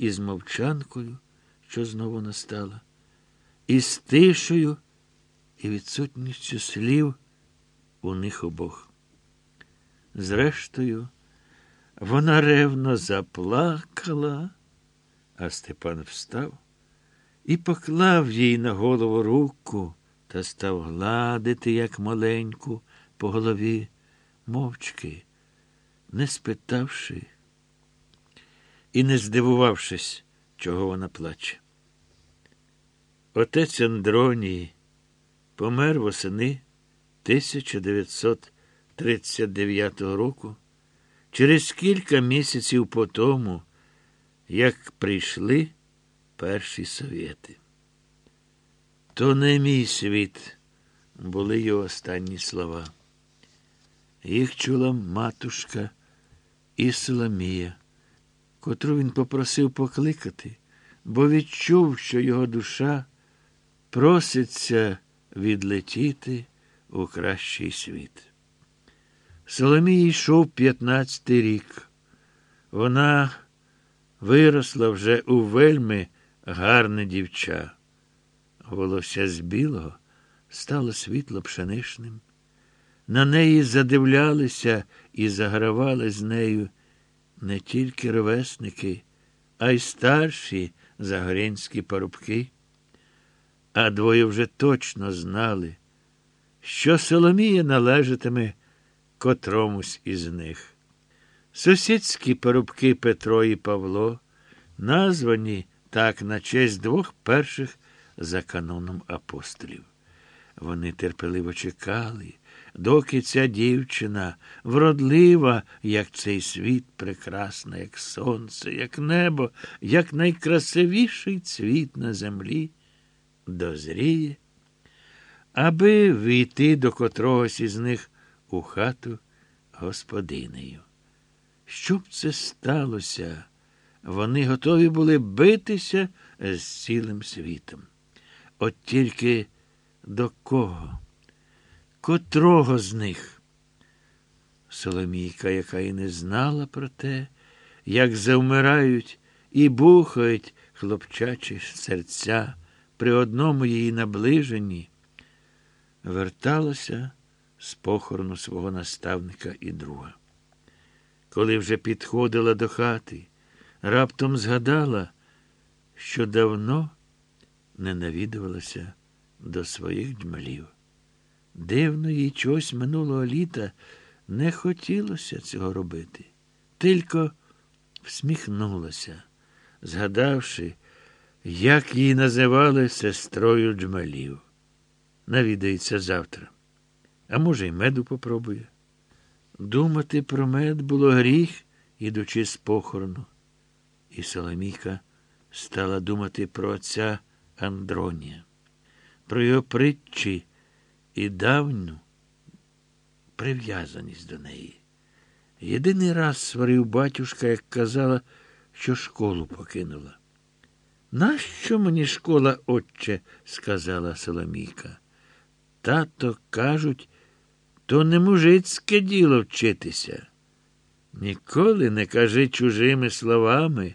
із мовчанкою, що знову настала, із тишею і відсутністю слів у них обох. Зрештою, вона ревно заплакала, а Степан встав і поклав їй на голову руку та став гладити, як маленьку, по голові, мовчки, не спитавши і не здивувавшись, чого вона плаче. Отець Андроній помер восени 1939 року, через кілька місяців по тому, як прийшли перші совєти. То не мій світ, були його останні слова. Їх чула матушка і Соломія, котру він попросив покликати, бо відчув, що його душа проситься відлетіти у кращий світ. Соломії йшов п'ятнадцятий рік. Вона виросла вже у вельми гарне дівча. Волосся з білого стало світло пшеничним. На неї задивлялися і загравали з нею не тільки ровесники, а й старші загорянські парубки. А двоє вже точно знали, що Соломія належатиме котромусь із них. Сусідські парубки Петро і Павло, названі так на честь двох перших за каноном апостолів. Вони терпеливо чекали, доки ця дівчина, вродлива, як цей світ, прекрасна, як сонце, як небо, як найкрасивіший цвіт на землі, дозріє, аби війти до котрогось із них у хату господинею. Щоб це сталося, вони готові були битися з цілим світом. От тільки до кого? Котрого з них? Соломійка, яка і не знала про те, як завмирають і бухають хлопчачі серця при одному її наближенні, верталася з похорону свого наставника і друга. Коли вже підходила до хати, раптом згадала, що давно не навідувалася до своїх джмелів. Дивно їй чогось минулого літа не хотілося цього робити, тільки всміхнулася, згадавши, як її називали сестрою джмелів. Навідається завтра. А може, й меду попробує. Думати про мед було гріх, ідучи з похорону. І Соломійка стала думати про отця Андронія, про його притчі і давню прив'язаність до неї. Єдиний раз сварив батюшка, як казала, що школу покинула. Нащо мені школа, отче? сказала Соломійка. Тато кажуть, то не мужицьке діло вчитися. Ніколи не кажи чужими словами,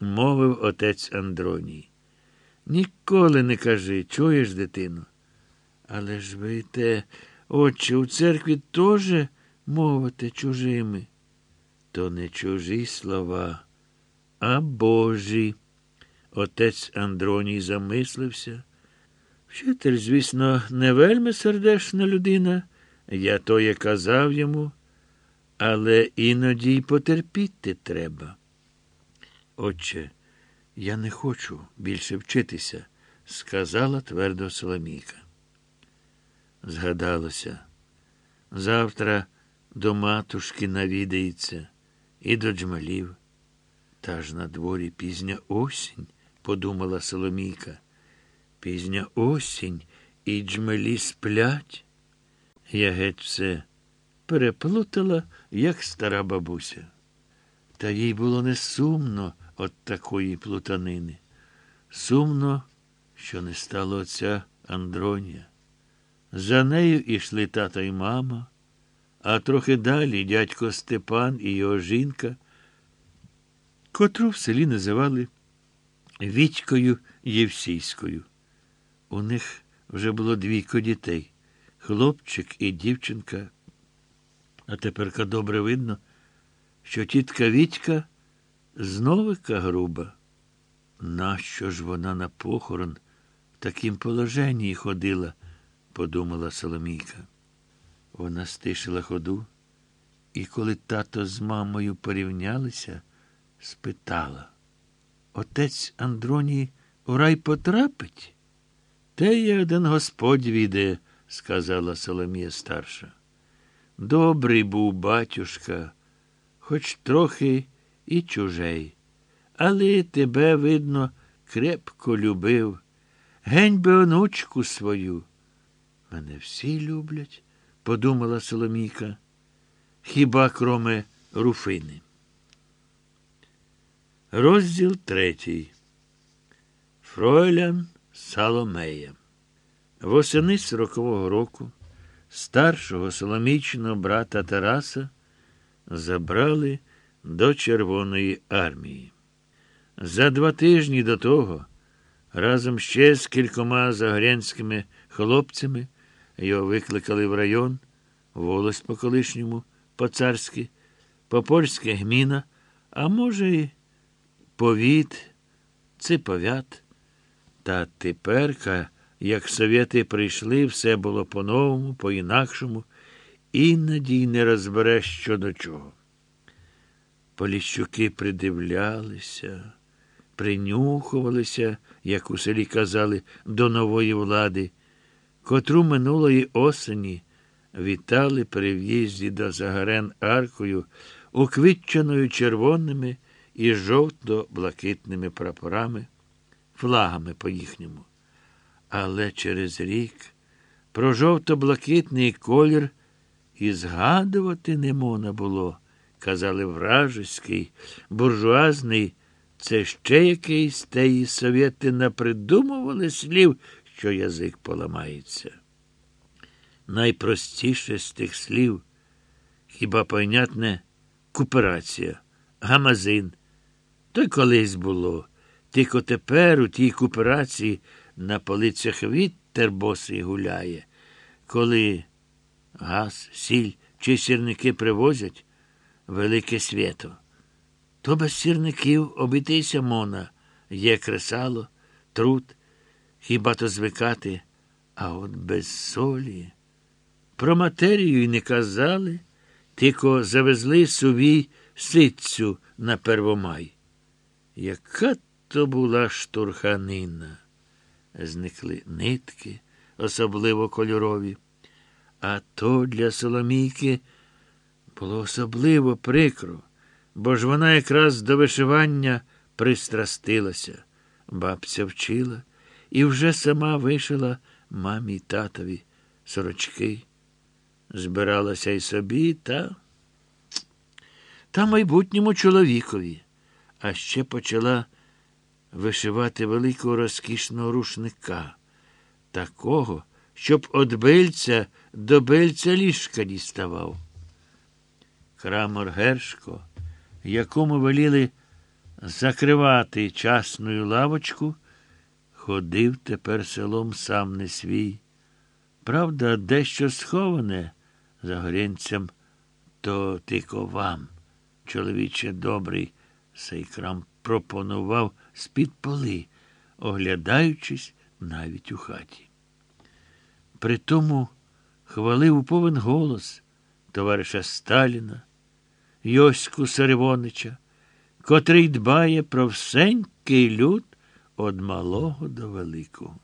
мовив отець Андроній. Ніколи не кажи, чуєш, дитину. Але ж ви те, отче, у церкві теж мовите чужими. То не чужі слова, а Божі. Отець Андроній замислився. Вчитель, звісно, не вельми сердешна людина, я то є казав йому, але іноді й потерпіти треба. Отче, я не хочу більше вчитися, сказала твердо Соломійка. Згадалося, завтра до матушки навідається і до джмалів. Та ж на дворі пізня осінь, подумала Соломійка. Пізня осінь і джмелі сплять. Я геть все переплутала, як стара бабуся. Та їй було не сумно от такої плутанини. Сумно, що не стало отця Андронія. За нею ішли тата і мама, а трохи далі дядько Степан і його жінка, котру в селі називали Вітькою Євсійською. У них вже було двійко дітей хлопчик і дівчинка. А теперка добре видно, що тітка Вітька зновика груба. Нащо ж вона на похорон в такім положенні ходила, подумала Соломійка. Вона стишила ходу, і коли тато з мамою порівнялися, спитала. Отець Андроній у рай потрапить? Те є один господь відає, сказала Соломія старша. Добрий був батюшка, хоч трохи і чужий, але тебе, видно, крепко любив. Гень би онучку свою. Мене всі люблять, подумала Соломійка, хіба кроме руфини. Розділ третій. Фройлян Саломея. Восени сорокового року старшого соломічного брата Тараса забрали до Червоної армії. За два тижні до того, разом ще з кількома загорянськими хлопцями, його викликали в район, волость по колишньому, по царськи, по польське гміна, а може, й повіт, циповят. Та теперка, як совєти прийшли, все було по-новому, по-інакшому, іноді й не розбереш що до чого. Поліщуки придивлялися, принюхувалися, як у селі казали, до нової влади, котру минулої осені вітали при в'їзді до Загарен аркою, уквітченою червоними і жовто-блакитними прапорами, флагами по їхньому. Але через рік про жовто-блакитний колір і згадувати не можна було, казали вражеський, буржуазний, це ще якийсь теї совєти напридумували слів, що язик поламається. Найпростіше з тих слів, хіба понятне куперація, гамазин. То й колись було. Тільки тепер у тій куперації на полицях вітер босий гуляє. Коли газ, сіль чи сірники привозять велике свято. То без сірників обійтися мона, є кресало, труд, хіба то звикати, а от без солі. Про матерію й не казали, тільки завезли сувій ситцю на Первомай. Яка то була штурханина. Зникли нитки, особливо кольорові. А то для Соломійки було особливо прикро, бо ж вона якраз до вишивання пристрастилася. Бабця вчила і вже сама вишила мамі й татові сорочки. Збиралася й собі та та майбутньому чоловікові, а ще почала вишивати великого розкішного рушника, такого, щоб од бильця до бильця ліжка діставав. Крамор Гершко, якому веліли закривати часною лавочку, ходив тепер селом сам не свій. Правда, дещо сховане за горінцям, то тільки вам, чоловіче добрий, сей крам пропонував з-під поли, оглядаючись навіть у хаті. Притому хвалив у повен голос товариша Сталіна, Йоську Саревонича, котрий дбає про всенький люд од малого до великого.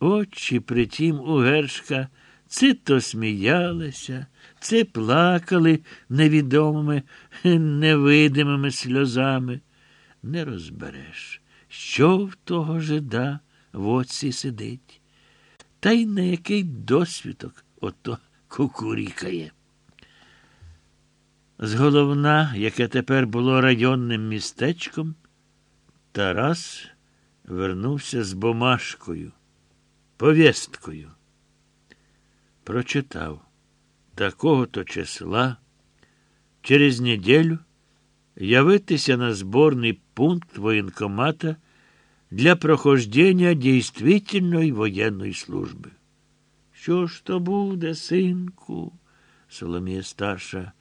Очі притім у Гершка це то сміялися, це плакали невідомими, невидимими сльозами. Не розбереш, що в того жида в оці сидить, та й на який досвідок ото кукурікає. З головна, яке тепер було районним містечком, Тарас вернувся з бумажкою, повісткою. Прочитав такого то числа через неділю явитися на зборний пункт воєнкомата для прохождення дійствительної воєнної служби. Що ж то буде, синку? Соломія старша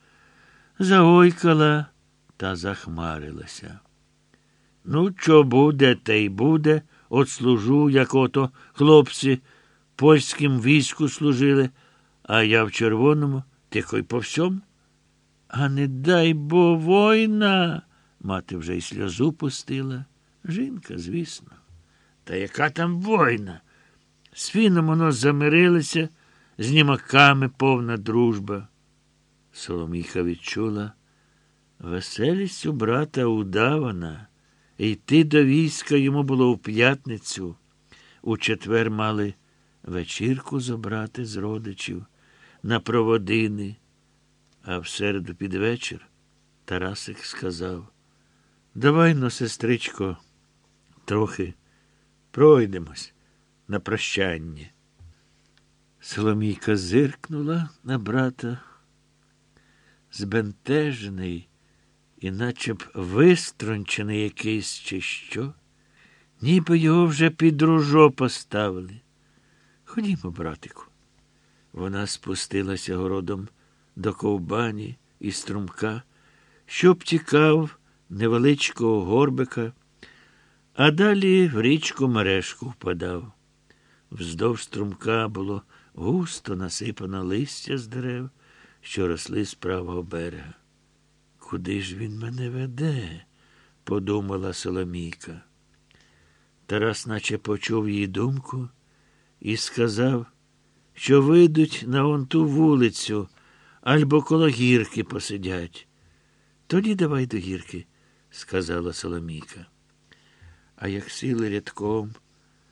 заойкала та захмарилася. Ну, що буде, те й буде. От служу, як ото хлопці польським війську служили, а я в червоному, тихо й по всьому. А не дай бо война. Мати вже й сльозу пустила. Жінка, звісно. Та яка там война? З фіном воно замирилися, з німаками повна дружба. Соломіха відчула веселість у брата удавана. Йти до війська йому було в п'ятницю. У четвер мали вечірку забрати з родичів на проводини. А в середу під вечір Тарасик сказав Давай но, сестричко, трохи пройдемось на прощання. Соломійка зиркнула на брата, збентежений, і наче б вистрончений якийсь чи що, ніби його вже під ружо поставили. Ходімо, братику. Вона спустилася городом до ковбані і струмка, що обтікав невеличкого горбика, а далі в річку мережку впадав. Вздовж струмка було густо насипано листя з дерев, що росли з правого берега. Куди ж він мене веде? подумала Соломійка. Тарас наче почув її думку і сказав, що вийдуть на он ту вулицю або коло гірки посидять. Тоді давай до гірки, сказала Соломійка. А як сіли рядком,